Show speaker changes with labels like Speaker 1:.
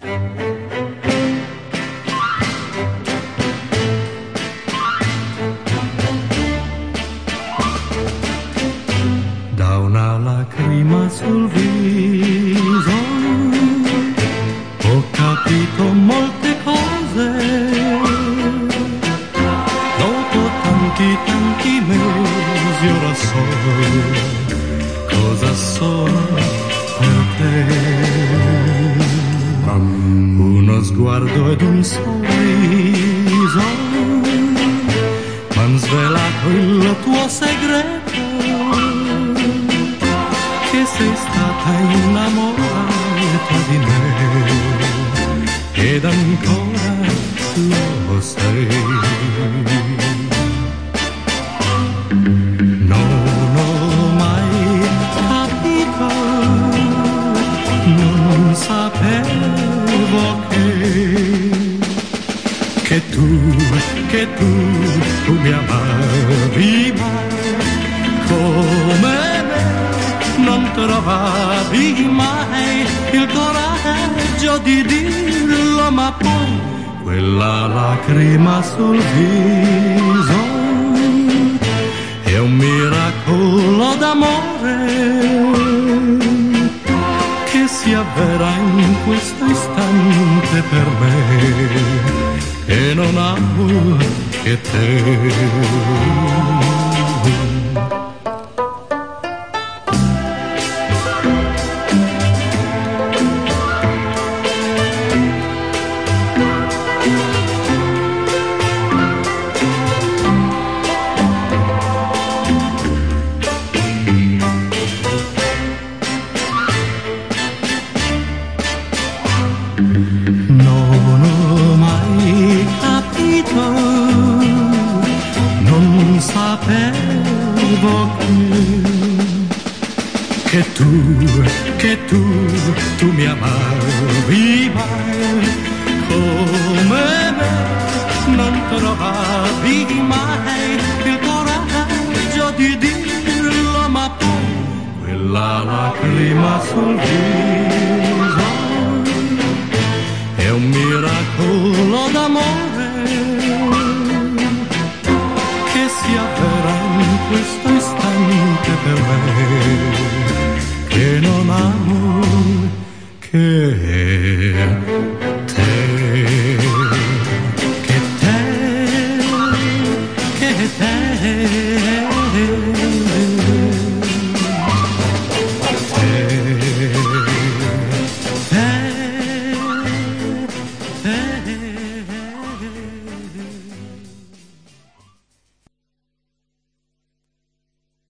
Speaker 1: Da una lacrima sul viso ho capito molte cose. Dopo tanti tanti mesi ora so cosa sono per te. Sguardo ed un sorriso m'han svelato il tuo segreto che sei stata innamorata di me ed ancora lo sei. Non sapevo che che tu, che tu, tu mi amavi mai. Come me, non trovavi mai il coraggio di dirlo, ma poi quella lacrima sul viso si avvera in questo istante per me e non amo che te. Non ho mai capito, non sapevo che, che tu, che tu, tu mi amavi mai come me, non trovavi mai il coraggio di dirlo, ma poi quella lacrima sul viso que se aferran questo istante per me, che non amo che te, che te, che te.